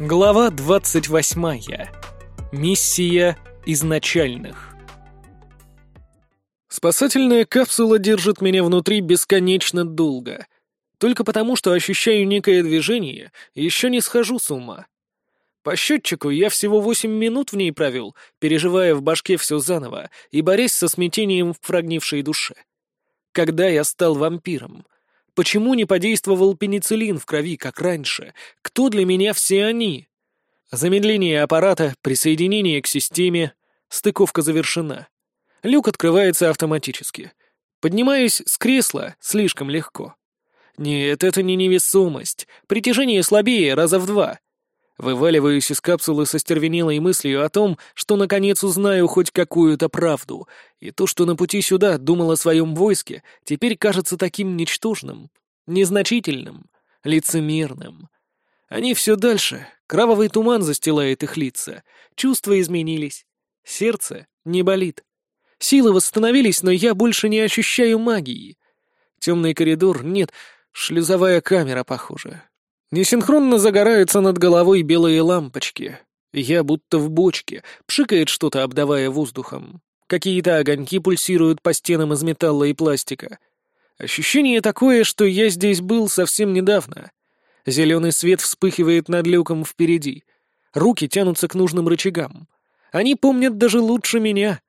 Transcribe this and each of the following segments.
Глава 28. Миссия изначальных. Спасательная капсула держит меня внутри бесконечно долго. Только потому, что ощущаю некое движение, еще не схожу с ума. По счетчику я всего 8 минут в ней провел, переживая в башке все заново и борясь со смятением в прогнившей душе. Когда я стал вампиром — Почему не подействовал пенициллин в крови, как раньше? Кто для меня все они? Замедление аппарата, присоединение к системе. Стыковка завершена. Люк открывается автоматически. Поднимаюсь с кресла слишком легко. Нет, это не невесомость. Притяжение слабее раза в два. Вываливаюсь из капсулы со стервенелой мыслью о том, что наконец узнаю хоть какую-то правду, и то, что на пути сюда думал о своем войске, теперь кажется таким ничтожным, незначительным, лицемерным. Они все дальше, кровавый туман застилает их лица, чувства изменились, сердце не болит. Силы восстановились, но я больше не ощущаю магии. Темный коридор, нет, шлюзовая камера, похоже. Несинхронно загораются над головой белые лампочки. Я будто в бочке, пшикает что-то, обдавая воздухом. Какие-то огоньки пульсируют по стенам из металла и пластика. Ощущение такое, что я здесь был совсем недавно. Зеленый свет вспыхивает над люком впереди. Руки тянутся к нужным рычагам. Они помнят даже лучше меня.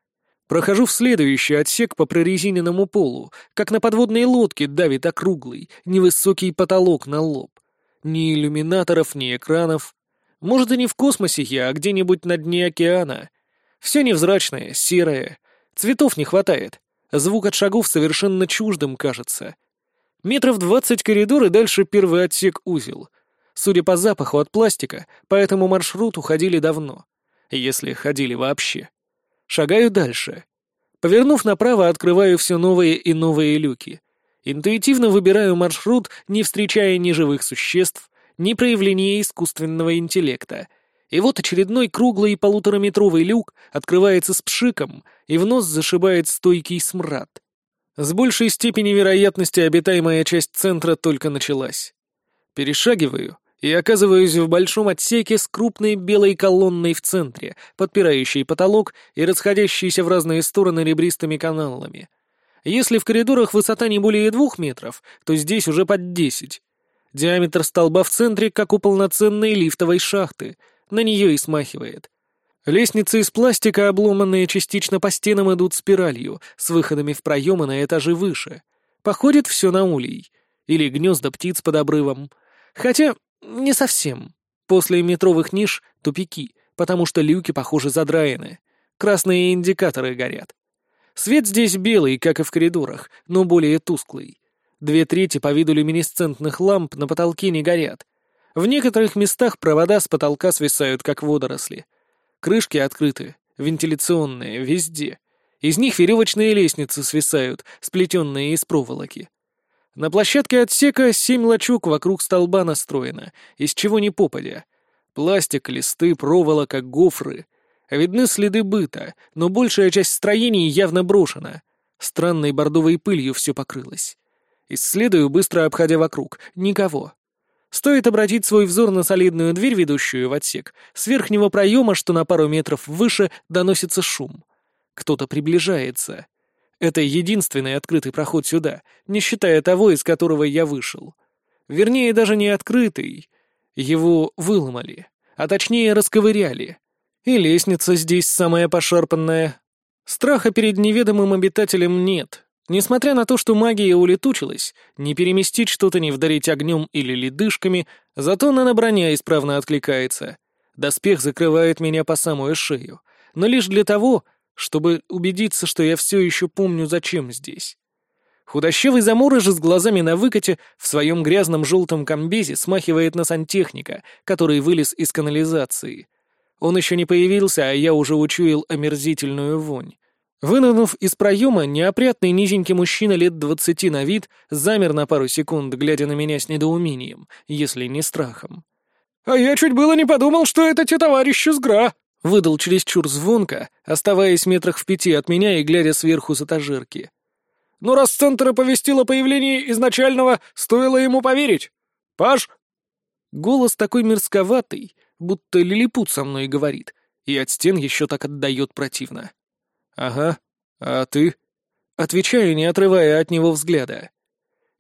Прохожу в следующий отсек по прорезиненному полу, как на подводной лодке давит округлый, невысокий потолок на лоб. Ни иллюминаторов, ни экранов. Может, и не в космосе я, а где-нибудь на дне океана. Все невзрачное, серое. Цветов не хватает. Звук от шагов совершенно чуждым кажется. Метров двадцать коридор и дальше первый отсек узел. Судя по запаху от пластика, по этому маршруту ходили давно. Если ходили вообще. Шагаю дальше. Повернув направо, открываю все новые и новые люки. Интуитивно выбираю маршрут, не встречая ни живых существ, ни проявления искусственного интеллекта. И вот очередной круглый полутораметровый люк открывается с пшиком, и в нос зашибает стойкий смрад. С большей степени вероятности обитаемая часть центра только началась. Перешагиваю и оказываюсь в большом отсеке с крупной белой колонной в центре, подпирающей потолок и расходящейся в разные стороны ребристыми каналами — если в коридорах высота не более двух метров, то здесь уже под десять. Диаметр столба в центре, как у полноценной лифтовой шахты. На нее и смахивает. Лестницы из пластика, обломанные частично по стенам, идут спиралью, с выходами в проемы на этажи выше. Походит все на улей. Или гнезда птиц под обрывом. Хотя, не совсем. После метровых ниш — тупики, потому что люки, похоже, задраены. Красные индикаторы горят. Свет здесь белый, как и в коридорах, но более тусклый. Две трети по виду люминесцентных ламп на потолке не горят. В некоторых местах провода с потолка свисают, как водоросли. Крышки открыты, вентиляционные, везде. Из них веревочные лестницы свисают, сплетенные из проволоки. На площадке отсека семь лачуг вокруг столба настроено, из чего ни попадя. Пластик, листы, проволока, гофры — Видны следы быта, но большая часть строений явно брошена. Странной бордовой пылью все покрылось. Исследую, быстро обходя вокруг. Никого. Стоит обратить свой взор на солидную дверь, ведущую в отсек. С верхнего проема, что на пару метров выше, доносится шум. Кто-то приближается. Это единственный открытый проход сюда, не считая того, из которого я вышел. Вернее, даже не открытый. Его выломали, а точнее расковыряли. И лестница здесь самая пошарпанная. Страха перед неведомым обитателем нет. Несмотря на то, что магия улетучилась, не переместить что-то, не вдарить огнем или ледышками, зато наноброня исправно откликается. Доспех закрывает меня по самую шею, но лишь для того, чтобы убедиться, что я все еще помню, зачем здесь. Худощавый заморыш с глазами на выкате в своем грязном желтом комбезе смахивает на сантехника, который вылез из канализации — он еще не появился, а я уже учуял омерзительную вонь. Вынырнув из проема, неопрятный низенький мужчина лет двадцати на вид замер на пару секунд, глядя на меня с недоумением, если не страхом. «А я чуть было не подумал, что это те товарищи с ГРА!» Выдал чересчур звонко, оставаясь метрах в пяти от меня и глядя сверху с этажерки. «Ну, раз центр оповестил о появлении изначального, стоило ему поверить. Паш!» Голос такой мерзковатый, будто лилипут со мной говорит, и от стен еще так отдает противно. «Ага, а ты?» Отвечаю, не отрывая от него взгляда.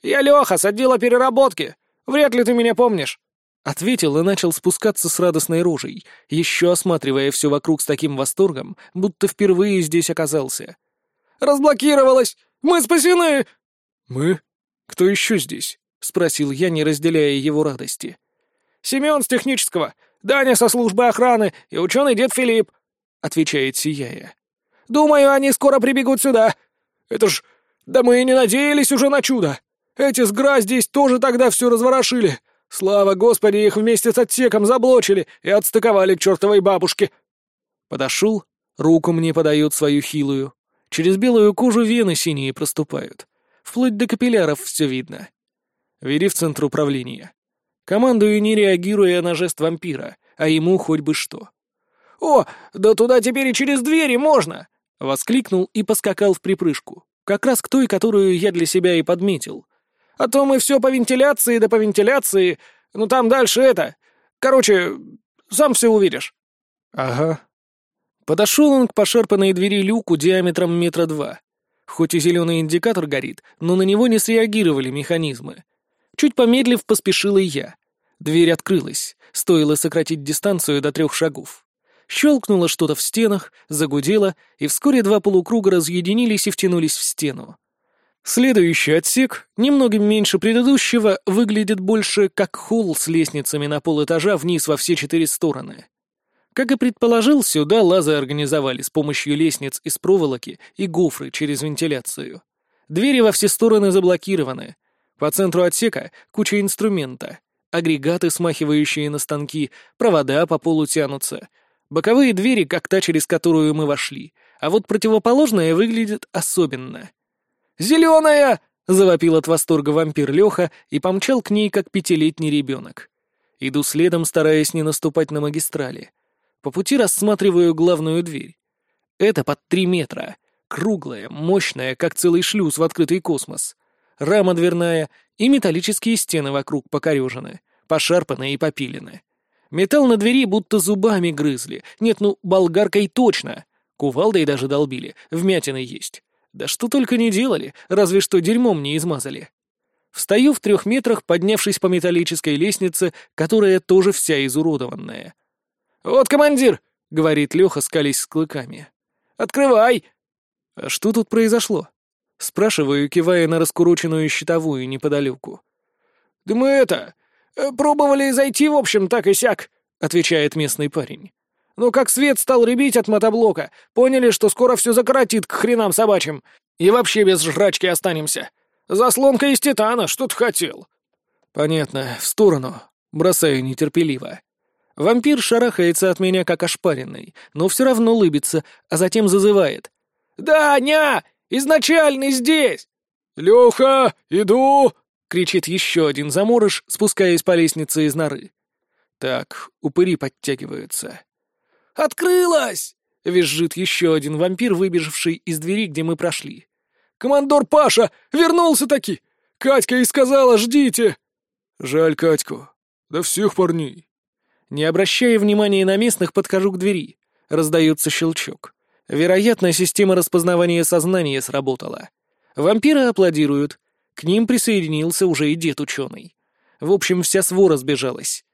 «Я Леха с отдела переработки. Вряд ли ты меня помнишь». Ответил и начал спускаться с радостной рожей, еще осматривая все вокруг с таким восторгом, будто впервые здесь оказался. «Разблокировалось! Мы спасены!» «Мы? Кто еще здесь?» — спросил я, не разделяя его радости. «Семен с технического, Даня со службы охраны и ученый дед Филипп», — отвечает Сияя. «Думаю, они скоро прибегут сюда. Это ж... Да мы и не надеялись уже на чудо. Эти сгра здесь тоже тогда все разворошили. Слава Господи, их вместе с отсеком заблочили и отстыковали к чертовой бабушке». Подошел, руку мне подает свою хилую. Через белую кожу вены синие проступают. Вплоть до капилляров все видно. Вери в центр управления. Командую, не реагируя на жест вампира, а ему хоть бы что. «О, да туда теперь и через двери можно!» — воскликнул и поскакал в припрыжку, как раз к той, которую я для себя и подметил. «А то мы все по вентиляции да по вентиляции, ну там дальше это... Короче, сам все увидишь». «Ага». Подошел он к пошарпанной двери люку диаметром метра два. Хоть и зеленый индикатор горит, но на него не среагировали механизмы. Чуть помедлив, поспешил и я. Дверь открылась, стоило сократить дистанцию до трех шагов. Щелкнуло что-то в стенах, загудело, и вскоре два полукруга разъединились и втянулись в стену. Следующий отсек, немного меньше предыдущего, выглядит больше как холл с лестницами на полэтажа вниз во все четыре стороны. Как и предположил, сюда лазы организовали с помощью лестниц из проволоки и гофры через вентиляцию. Двери во все стороны заблокированы. По центру отсека куча инструмента. Агрегаты, смахивающие на станки, провода по полу тянутся. Боковые двери, как та, через которую мы вошли. А вот противоположная выглядит особенно. «Зеленая!» — завопил от восторга вампир Леха и помчал к ней, как пятилетний ребенок. Иду следом, стараясь не наступать на магистрали. По пути рассматриваю главную дверь. Это под три метра. Круглая, мощная, как целый шлюз в открытый космос. Рама дверная и металлические стены вокруг покорежены, пошарпаны и попилены. Металл на двери будто зубами грызли. Нет, ну, болгаркой точно. Кувалдой даже долбили, вмятины есть. Да что только не делали, разве что дерьмом не измазали. Встаю в трех метрах, поднявшись по металлической лестнице, которая тоже вся изуродованная. «Вот командир!» — говорит Леха, скались с клыками. «Открывай!» «А что тут произошло?» Спрашиваю, кивая на раскуроченную щитовую неподалеку. «Да мы это... Э, пробовали зайти, в общем, так и сяк», — отвечает местный парень. «Но как свет стал ребить от мотоблока, поняли, что скоро все закоротит к хренам собачьим, и вообще без жрачки останемся. Заслонка из титана, что ты хотел?» «Понятно, в сторону», — бросаю нетерпеливо. Вампир шарахается от меня, как ошпаренный, но все равно улыбится, а затем зазывает. «Да, ня! Изначальный здесь!» «Леха, иду!» — кричит еще один заморыш, спускаясь по лестнице из норы. Так, упыри подтягиваются. «Открылась!» — визжит еще один вампир, выбежавший из двери, где мы прошли. «Командор Паша! Вернулся-таки! Катька и сказала, ждите!» «Жаль Катьку. Да всех парней!» Не обращая внимания на местных, подхожу к двери. Раздается щелчок. Вероятно, система распознавания сознания сработала. Вампиры аплодируют. К ним присоединился уже и дед-ученый. В общем, вся свора сбежалась.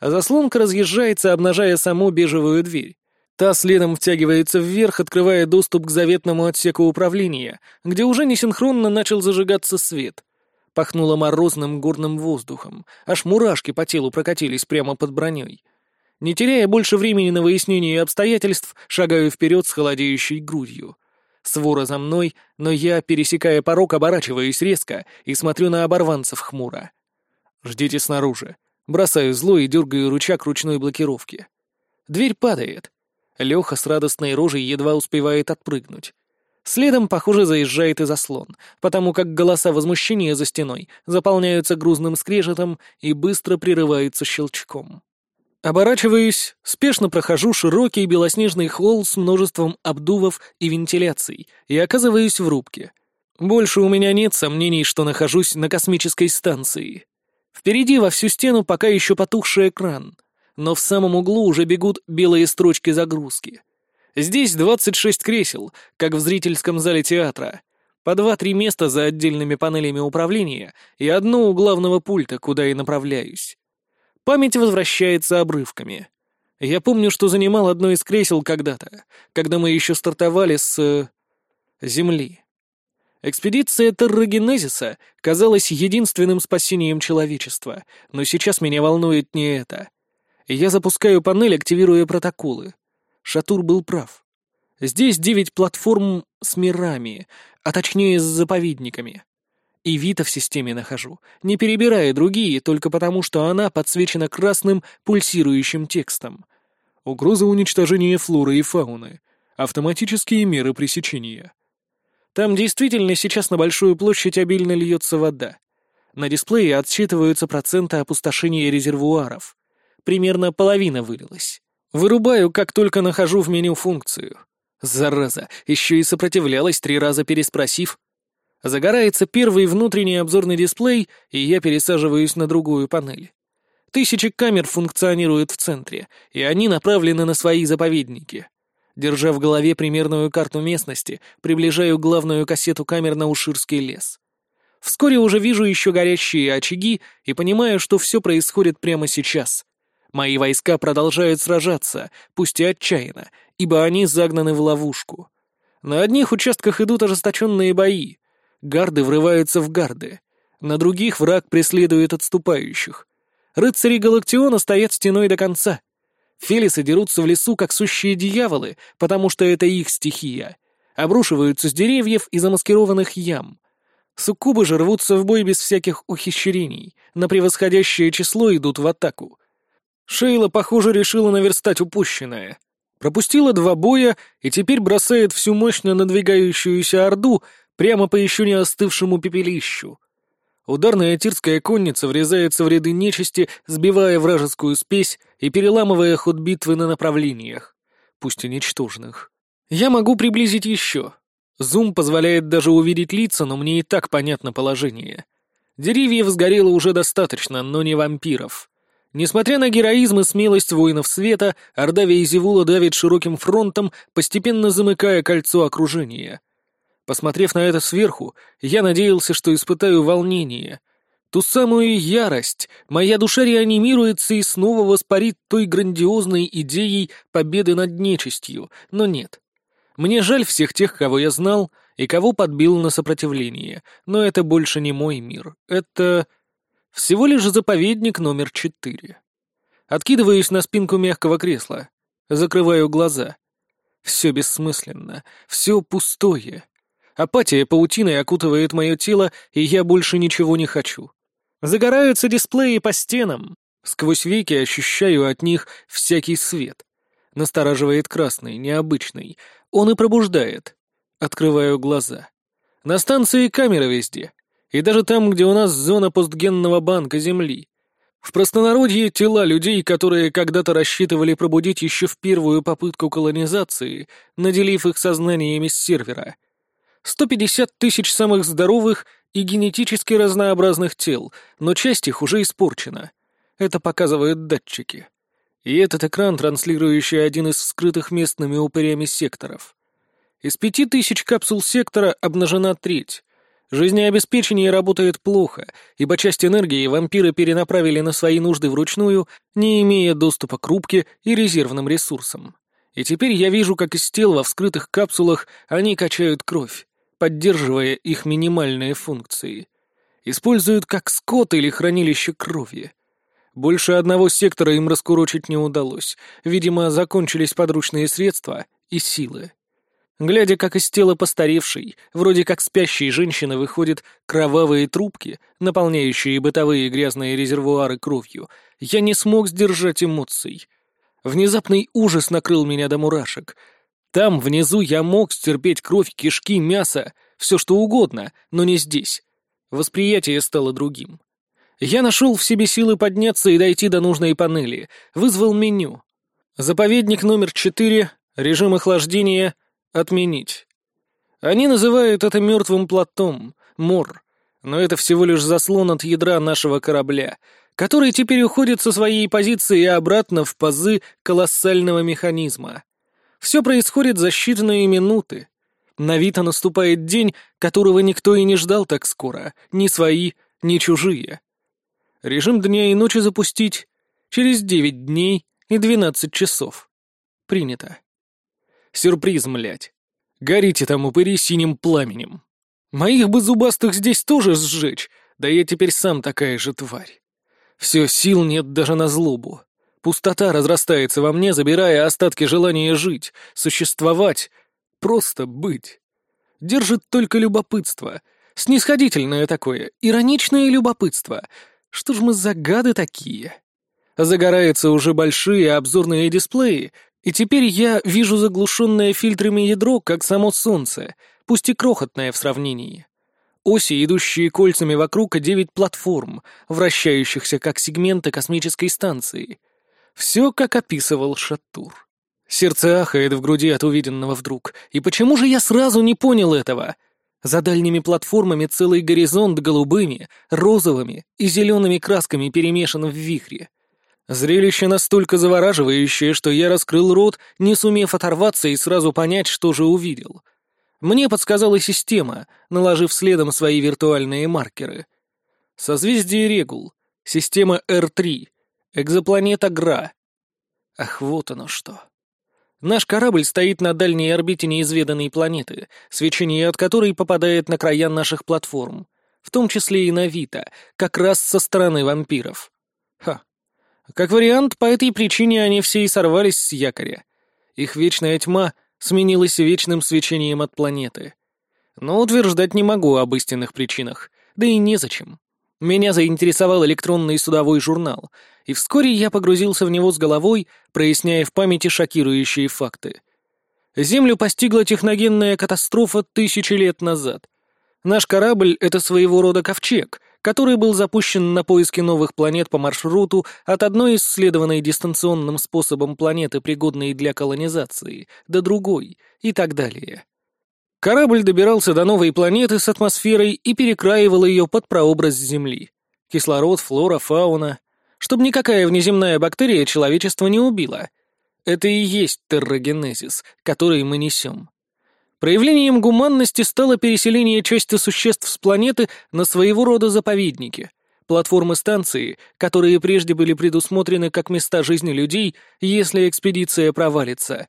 Заслонка разъезжается, обнажая саму бежевую дверь. Та следом втягивается вверх, открывая доступ к заветному отсеку управления, где уже несинхронно начал зажигаться свет — Пахнуло морозным горным воздухом, аж мурашки по телу прокатились прямо под броней. Не теряя больше времени на выяснение обстоятельств, шагаю вперед с холодеющей грудью. Свора за мной, но я, пересекая порог, оборачиваюсь резко и смотрю на оборванцев хмуро. «Ждите снаружи». Бросаю зло и дергаю рычаг ручной блокировки. Дверь падает. Леха с радостной рожей едва успевает отпрыгнуть. Следом, похоже, заезжает и заслон, потому как голоса возмущения за стеной заполняются грузным скрежетом и быстро прерываются щелчком. Оборачиваюсь, спешно прохожу широкий белоснежный холл с множеством обдувов и вентиляций и оказываюсь в рубке. Больше у меня нет сомнений, что нахожусь на космической станции. Впереди во всю стену пока еще потухший экран. но в самом углу уже бегут белые строчки загрузки. Здесь 26 кресел, как в зрительском зале театра. По два-три места за отдельными панелями управления и одно у главного пульта, куда и направляюсь. Память возвращается обрывками. Я помню, что занимал одно из кресел когда-то, когда мы еще стартовали с... Э, земли. Экспедиция террогенезиса казалась единственным спасением человечества, но сейчас меня волнует не это. Я запускаю панель, активируя протоколы. Шатур был прав. Здесь девять платформ с мирами, а точнее с заповедниками. И Вита в системе нахожу, не перебирая другие, только потому, что она подсвечена красным пульсирующим текстом. Угроза уничтожения флоры и фауны. Автоматические меры пресечения. Там действительно сейчас на большую площадь обильно льется вода. На дисплее отсчитываются проценты опустошения резервуаров. Примерно половина вылилась. Вырубаю, как только нахожу в меню функцию. Зараза, еще и сопротивлялась, три раза переспросив. Загорается первый внутренний обзорный дисплей, и я пересаживаюсь на другую панель. Тысячи камер функционируют в центре, и они направлены на свои заповедники. Держа в голове примерную карту местности, приближаю главную кассету камер на Уширский лес. Вскоре уже вижу еще горящие очаги и понимаю, что все происходит прямо сейчас. Мои войска продолжают сражаться, пусть и отчаянно, ибо они загнаны в ловушку. На одних участках идут ожесточенные бои. Гарды врываются в гарды. На других враг преследует отступающих. Рыцари Галактиона стоят стеной до конца — Фелисы дерутся в лесу, как сущие дьяволы, потому что это их стихия. Обрушиваются с деревьев и замаскированных ям. Суккубы же рвутся в бой без всяких ухищрений, на превосходящее число идут в атаку. Шейла, похоже, решила наверстать упущенное. Пропустила два боя и теперь бросает всю мощно надвигающуюся орду прямо по еще не остывшему пепелищу. Ударная тирская конница врезается в ряды нечисти, сбивая вражескую спесь и переламывая ход битвы на направлениях, пусть и ничтожных. Я могу приблизить еще. Зум позволяет даже увидеть лица, но мне и так понятно положение. Деревьев сгорело уже достаточно, но не вампиров. Несмотря на героизм и смелость воинов света, Орда Вейзевула давит широким фронтом, постепенно замыкая кольцо окружения — Посмотрев на это сверху, я надеялся, что испытаю волнение. Ту самую ярость, моя душа реанимируется и снова воспарит той грандиозной идеей победы над нечистью, но нет. Мне жаль всех тех, кого я знал и кого подбил на сопротивление, но это больше не мой мир. Это всего лишь заповедник номер четыре. Откидываюсь на спинку мягкого кресла, закрываю глаза. Все бессмысленно, все пустое. Апатия паутиной окутывает мое тело, и я больше ничего не хочу. Загораются дисплеи по стенам. Сквозь веки ощущаю от них всякий свет. Настораживает красный, необычный. Он и пробуждает. Открываю глаза. На станции камеры везде. И даже там, где у нас зона постгенного банка Земли. В простонародье тела людей, которые когда-то рассчитывали пробудить еще в первую попытку колонизации, наделив их сознаниями с сервера. 150 тысяч самых здоровых и генетически разнообразных тел, но часть их уже испорчена. Это показывают датчики. И этот экран, транслирующий один из скрытых местными упырями секторов. Из пяти тысяч капсул сектора обнажена треть. Жизнеобеспечение работает плохо, ибо часть энергии вампиры перенаправили на свои нужды вручную, не имея доступа к рубке и резервным ресурсам. И теперь я вижу, как из тел во вскрытых капсулах они качают кровь поддерживая их минимальные функции. Используют как скот или хранилище крови. Больше одного сектора им раскурочить не удалось. Видимо, закончились подручные средства и силы. Глядя, как из тела постаревшей, вроде как спящей женщины выходят кровавые трубки, наполняющие бытовые грязные резервуары кровью, я не смог сдержать эмоций. Внезапный ужас накрыл меня до мурашек — там, внизу, я мог стерпеть кровь, кишки, мясо, все что угодно, но не здесь. Восприятие стало другим. Я нашел в себе силы подняться и дойти до нужной панели, вызвал меню. Заповедник номер четыре, режим охлаждения, отменить. Они называют это мертвым платом, мор, но это всего лишь заслон от ядра нашего корабля, который теперь уходит со своей позиции обратно в пазы колоссального механизма. Все происходит за считанные минуты. На Вита наступает день, которого никто и не ждал так скоро, ни свои, ни чужие. Режим дня и ночи запустить через девять дней и двенадцать часов. Принято. Сюрприз, млять. Горите там упыри синим пламенем. Моих бы зубастых здесь тоже сжечь, да я теперь сам такая же тварь. Все, сил нет даже на злобу. Пустота разрастается во мне, забирая остатки желания жить, существовать, просто быть. Держит только любопытство. Снисходительное такое, ироничное любопытство. Что ж мы за гады такие? Загораются уже большие обзорные дисплеи, и теперь я вижу заглушенное фильтрами ядро, как само Солнце, пусть и крохотное в сравнении. Оси, идущие кольцами вокруг, девять платформ, вращающихся как сегменты космической станции. Все, как описывал Шаттур. Сердце ахает в груди от увиденного вдруг. И почему же я сразу не понял этого? За дальними платформами целый горизонт голубыми, розовыми и зелеными красками перемешан в вихре. Зрелище настолько завораживающее, что я раскрыл рот, не сумев оторваться и сразу понять, что же увидел — мне подсказала система, наложив следом свои виртуальные маркеры. Созвездие Регул, система R3, экзопланета Гра. Ах, вот оно что. Наш корабль стоит на дальней орбите неизведанной планеты, свечение от которой попадает на края наших платформ, в том числе и на Вита, как раз со стороны вампиров. Ха. Как вариант, по этой причине они все и сорвались с якоря. Их вечная тьма сменилось вечным свечением от планеты. Но утверждать не могу об истинных причинах, да и незачем. Меня заинтересовал электронный судовой журнал, и вскоре я погрузился в него с головой, проясняя в памяти шокирующие факты. Землю постигла техногенная катастрофа тысячи лет назад. Наш корабль — это своего рода ковчег, который был запущен на поиски новых планет по маршруту от одной исследованной дистанционным способом планеты, пригодной для колонизации, до другой и так далее. Корабль добирался до новой планеты с атмосферой и перекраивал ее под прообраз Земли. Кислород, флора, фауна. Чтобы никакая внеземная бактерия человечество не убила. Это и есть террогенезис, который мы несем. Проявлением гуманности стало переселение части существ с планеты на своего рода заповедники, платформы станции, которые прежде были предусмотрены как места жизни людей, если экспедиция провалится.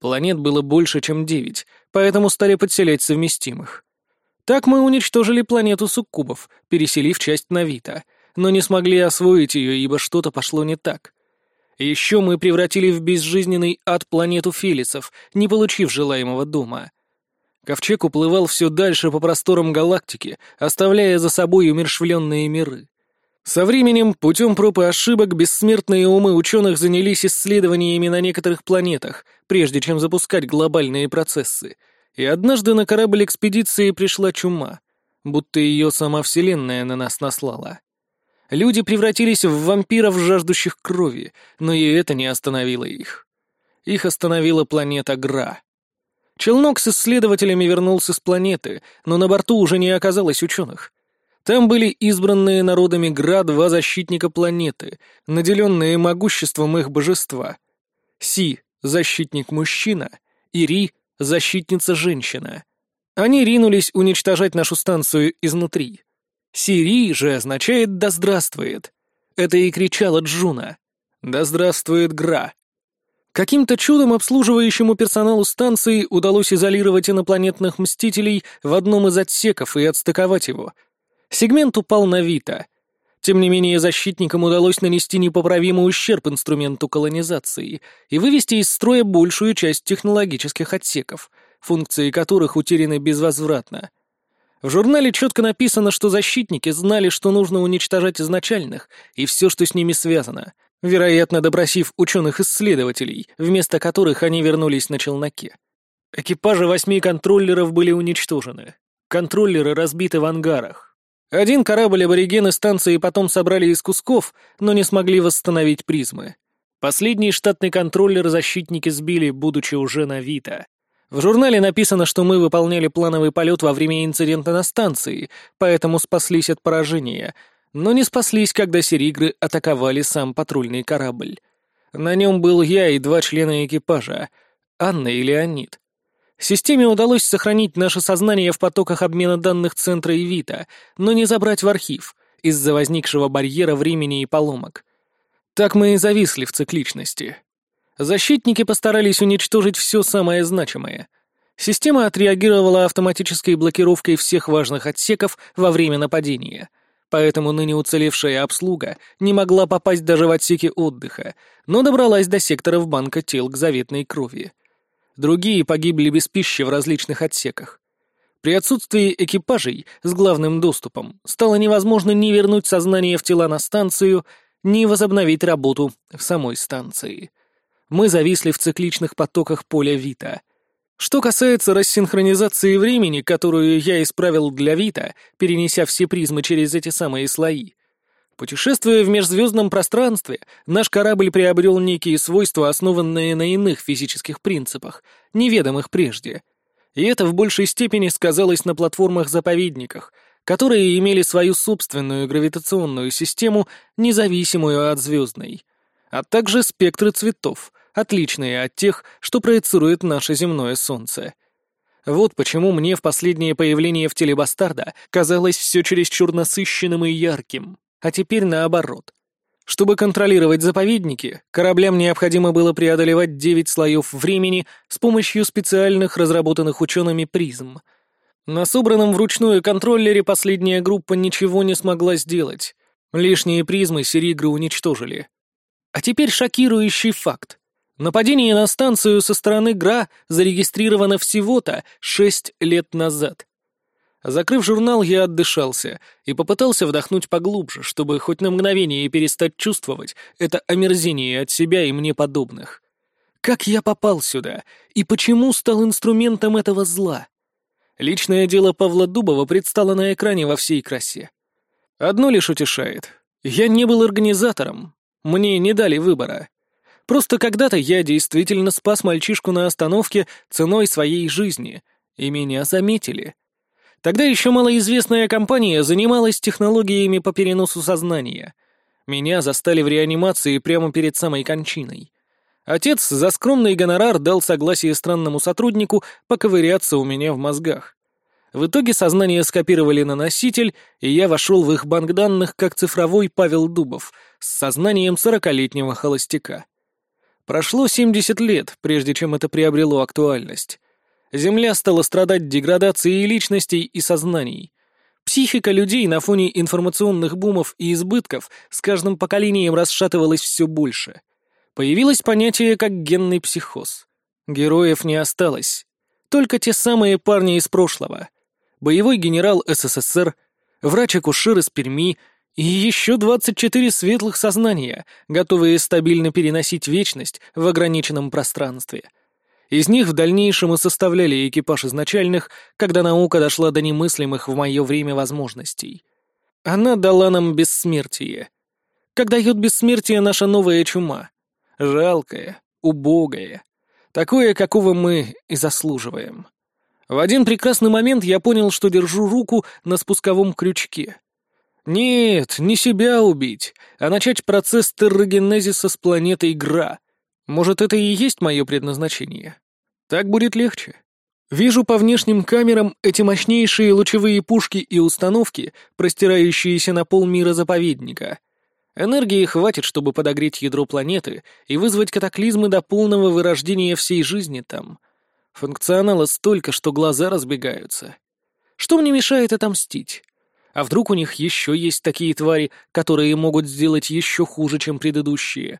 Планет было больше, чем девять, поэтому стали подселять совместимых. Так мы уничтожили планету суккубов, переселив часть на Вита, но не смогли освоить ее, ибо что-то пошло не так. Еще мы превратили в безжизненный ад планету Фелисов, не получив желаемого дома. Ковчег уплывал все дальше по просторам галактики, оставляя за собой умершвленные миры. Со временем, путем проб и ошибок, бессмертные умы ученых занялись исследованиями на некоторых планетах, прежде чем запускать глобальные процессы. И однажды на корабль экспедиции пришла чума, будто ее сама Вселенная на нас наслала. Люди превратились в вампиров, жаждущих крови, но и это не остановило их. Их остановила планета Гра. Челнок с исследователями вернулся с планеты, но на борту уже не оказалось ученых. Там были избранные народами Гра два защитника планеты, наделенные могуществом их божества. Си — защитник-мужчина, и Ри — защитница-женщина. Они ринулись уничтожать нашу станцию изнутри. Сири же означает «да здравствует». Это и кричала Джуна. «Да здравствует Гра». Каким-то чудом обслуживающему персоналу станции удалось изолировать инопланетных мстителей в одном из отсеков и отстыковать его. Сегмент упал на Вита. Тем не менее, защитникам удалось нанести непоправимый ущерб инструменту колонизации и вывести из строя большую часть технологических отсеков, функции которых утеряны безвозвратно. В журнале четко написано, что защитники знали, что нужно уничтожать изначальных и все, что с ними связано, вероятно, допросив ученых-исследователей, вместо которых они вернулись на челноке. Экипажи восьми контроллеров были уничтожены. Контроллеры разбиты в ангарах. Один корабль аборигены станции потом собрали из кусков, но не смогли восстановить призмы. Последний штатный контроллер защитники сбили, будучи уже на Вита. В журнале написано, что мы выполняли плановый полет во время инцидента на станции, поэтому спаслись от поражения. но не спаслись, когда серигры атаковали сам патрульный корабль. На нем был я и два члена экипажа — Анна и Леонид. Системе удалось сохранить наше сознание в потоках обмена данных Центра и Вита, но не забрать в архив из-за возникшего барьера времени и поломок. Так мы и зависли в цикличности. Защитники постарались уничтожить все самое значимое. Система отреагировала автоматической блокировкой всех важных отсеков во время нападения — поэтому ныне уцелевшая обслуга не могла попасть даже в отсеки отдыха, но добралась до секторов банка тел к заветной крови. Другие погибли без пищи в различных отсеках. При отсутствии экипажей с главным доступом стало невозможно ни вернуть сознание в тела на станцию, ни возобновить работу в самой станции. Мы зависли в цикличных потоках поля Вита — что касается рассинхронизации времени, которую я исправил для Вита, перенеся все призмы через эти самые слои, Путешествуя в межзвездном пространстве, наш корабль приобрел некие свойства, основанные на иных физических принципах, неведомых прежде. И это в большей степени сказалось на платформах-заповедниках, которые имели свою собственную гравитационную систему, независимую от звездной, а также спектры цветов — отличные от тех, что проецирует наше земное солнце. Вот почему мне в последнее появление в теле бастарда казалось все чересчур насыщенным и ярким, а теперь наоборот. Чтобы контролировать заповедники, кораблям необходимо было преодолевать девять слоев времени с помощью специальных разработанных учеными призм. На собранном вручную контроллере последняя группа ничего не смогла сделать. Лишние призмы Серигры уничтожили. А теперь шокирующий факт. Нападение на станцию со стороны ГРА зарегистрировано всего-то шесть лет назад. Закрыв журнал, я отдышался и попытался вдохнуть поглубже, чтобы хоть на мгновение перестать чувствовать это омерзение от себя и мне подобных. Как я попал сюда и почему стал инструментом этого зла? Личное дело Павла Дубова предстало на экране во всей красе. Одно лишь утешает. Я не был организатором. Мне не дали выбора. Просто когда-то я действительно спас мальчишку на остановке ценой своей жизни, и меня заметили. Тогда еще малоизвестная компания занималась технологиями по переносу сознания. Меня застали в реанимации прямо перед самой кончиной. Отец за скромный гонорар дал согласие странному сотруднику поковыряться у меня в мозгах. В итоге сознание скопировали на носитель, и я вошел в их банк данных как цифровой Павел Дубов с сознанием сорокалетнего холостяка. Прошло 70 лет, прежде чем это приобрело актуальность. Земля стала страдать деградацией личностей и сознаний. Психика людей на фоне информационных бумов и избытков с каждым поколением расшатывалась все больше. Появилось понятие как генный психоз. Героев не осталось. Только те самые парни из прошлого. Боевой генерал СССР, врач-акушер из Перми — и еще 24 светлых сознания, готовые стабильно переносить вечность в ограниченном пространстве. Из них в дальнейшем и составляли экипаж изначальных, когда наука дошла до немыслимых в мое время возможностей. Она дала нам бессмертие. Как дает бессмертие наша новая чума. Жалкая, убогая. Такое, какого мы и заслуживаем. В один прекрасный момент я понял, что держу руку на спусковом крючке — нет, не себя убить, а начать процесс террогенезиса с планеты Игра. Может, это и есть мое предназначение? Так будет легче. Вижу по внешним камерам эти мощнейшие лучевые пушки и установки, простирающиеся на полмира заповедника. Энергии хватит, чтобы подогреть ядро планеты и вызвать катаклизмы до полного вырождения всей жизни там. Функционала столько, что глаза разбегаются. Что мне мешает отомстить? А вдруг у них еще есть такие твари, которые могут сделать еще хуже, чем предыдущие?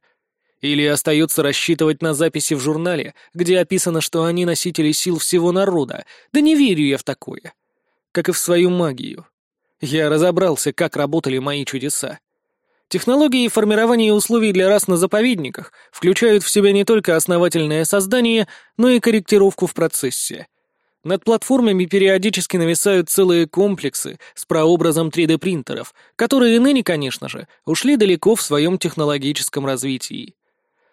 Или остается рассчитывать на записи в журнале, где описано, что они носители сил всего народа? Да не верю я в такое. Как и в свою магию. Я разобрался, как работали мои чудеса. Технологии формирования условий для рас на заповедниках включают в себя не только основательное создание, но и корректировку в процессе — над платформами периодически нависают целые комплексы с прообразом 3D-принтеров, которые ныне, конечно же, ушли далеко в своем технологическом развитии.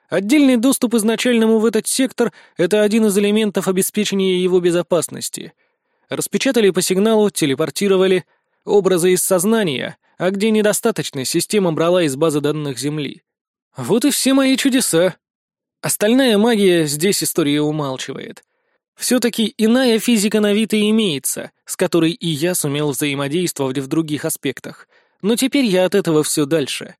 Отдельный доступ изначальному в этот сектор — это один из элементов обеспечения его безопасности. Распечатали по сигналу, телепортировали. Образы из сознания, а где недостаточно, система брала из базы данных Земли. Вот и все мои чудеса. Остальная магия здесь история умалчивает. Все-таки иная физика на вид и имеется, с которой и я сумел взаимодействовать в других аспектах. Но теперь я от этого все дальше.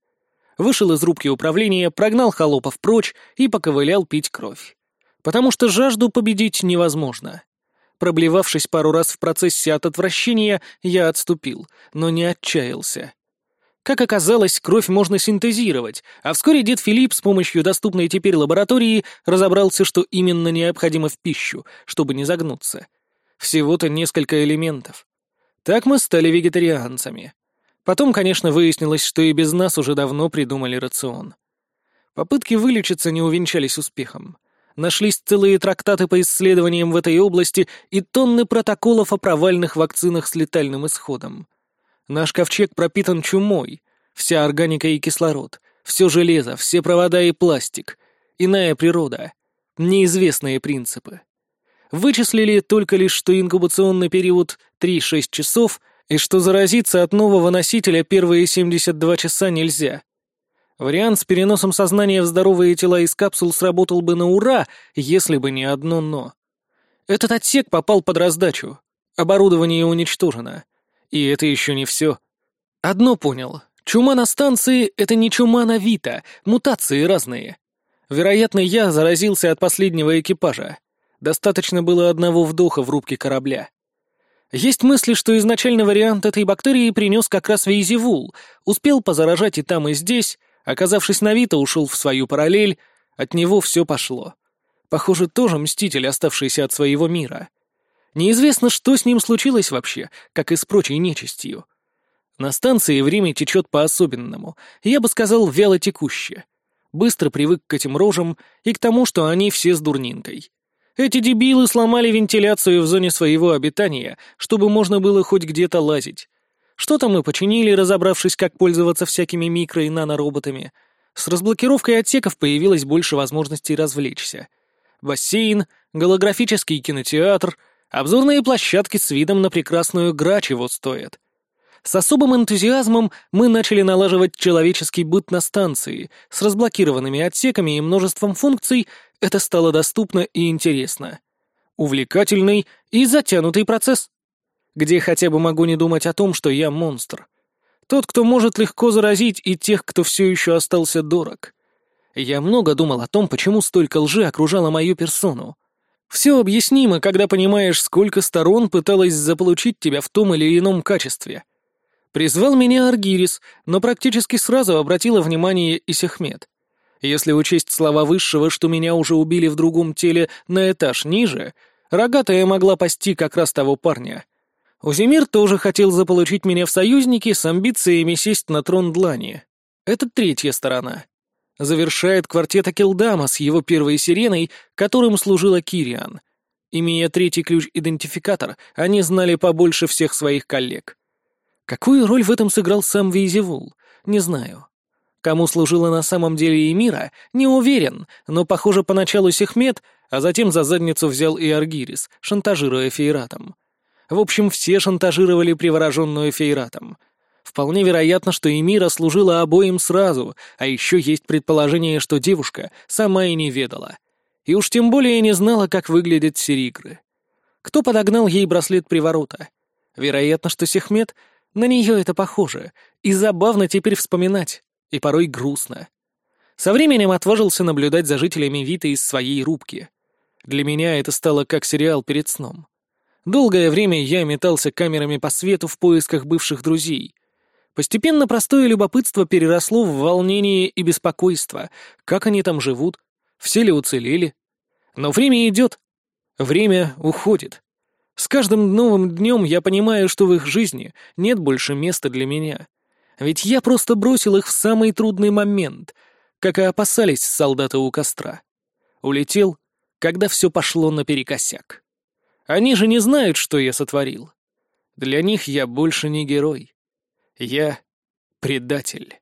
Вышел из рубки управления, прогнал холопов прочь и поковылял пить кровь. Потому что жажду победить невозможно. Проблевавшись пару раз в процессе от отвращения, я отступил, но не отчаялся. Как оказалось, кровь можно синтезировать, а вскоре дед Филипп с помощью доступной теперь лаборатории разобрался, что именно необходимо в пищу, чтобы не загнуться. Всего-то несколько элементов. Так мы стали вегетарианцами. Потом, конечно, выяснилось, что и без нас уже давно придумали рацион. Попытки вылечиться не увенчались успехом. Нашлись целые трактаты по исследованиям в этой области и тонны протоколов о провальных вакцинах с летальным исходом. Наш ковчег пропитан чумой. Вся органика и кислород, все железо, все провода и пластик. Иная природа. Неизвестные принципы. Вычислили только лишь, что инкубационный период 3-6 часов и что заразиться от нового носителя первые 72 часа нельзя. Вариант с переносом сознания в здоровые тела из капсул сработал бы на ура, если бы не одно «но». Этот отсек попал под раздачу. Оборудование уничтожено. И это еще не все. Одно понял. Чума на станции — это не чума на Вита, мутации разные. Вероятно, я заразился от последнего экипажа. Достаточно было одного вдоха в рубке корабля. Есть мысли, что изначально вариант этой бактерии принес как раз Вейзевул, успел позаражать и там, и здесь, оказавшись на Вита, ушел в свою параллель, от него все пошло. Похоже, тоже мститель, оставшийся от своего мира. Неизвестно, что с ним случилось вообще, как и с прочей нечистью. На станции время течет по-особенному, я бы сказал, вяло текуще. Быстро привык к этим рожам и к тому, что они все с дурнинкой. Эти дебилы сломали вентиляцию в зоне своего обитания, чтобы можно было хоть где-то лазить. Что-то мы починили, разобравшись, как пользоваться всякими микро- и нанороботами. С разблокировкой отсеков появилось больше возможностей развлечься. Бассейн, голографический кинотеатр, Обзорные площадки с видом на прекрасную гра чего стоят. С особым энтузиазмом мы начали налаживать человеческий быт на станции, с разблокированными отсеками и множеством функций это стало доступно и интересно. Увлекательный и затянутый процесс. Где хотя бы могу не думать о том, что я монстр. Тот, кто может легко заразить и тех, кто все еще остался дорог. Я много думал о том, почему столько лжи окружало мою персону. Все объяснимо, когда понимаешь, сколько сторон пыталась заполучить тебя в том или ином качестве. Призвал меня Аргирис, но практически сразу обратила внимание и Сехмет. Если учесть слова Высшего, что меня уже убили в другом теле на этаж ниже, рогатая могла пасти как раз того парня. Узимир тоже хотел заполучить меня в союзники с амбициями сесть на трон Длани. Это третья сторона завершает квартет Акелдама с его первой сиреной, которым служила Кириан. Имея третий ключ-идентификатор, они знали побольше всех своих коллег. Какую роль в этом сыграл сам Визивул, не знаю. Кому служила на самом деле Эмира, не уверен, но, похоже, поначалу Сехмет, а затем за задницу взял и Аргирис, шантажируя Фейратом. В общем, все шантажировали привороженную Фейратом. Вполне вероятно, что Эмира служила обоим сразу, а еще есть предположение, что девушка сама и не ведала. И уж тем более не знала, как выглядят серигры. Кто подогнал ей браслет приворота? Вероятно, что Сехмет, на нее это похоже, и забавно теперь вспоминать, и порой грустно. Со временем отважился наблюдать за жителями Вита из своей рубки. Для меня это стало как сериал перед сном. Долгое время я метался камерами по свету в поисках бывших друзей — Постепенно простое любопытство переросло в волнение и беспокойство. Как они там живут? Все ли уцелели? Но время идет. Время уходит. С каждым новым днем я понимаю, что в их жизни нет больше места для меня. Ведь я просто бросил их в самый трудный момент, как и опасались солдаты у костра. Улетел, когда все пошло наперекосяк. Они же не знают, что я сотворил. Для них я больше не герой. Я предатель.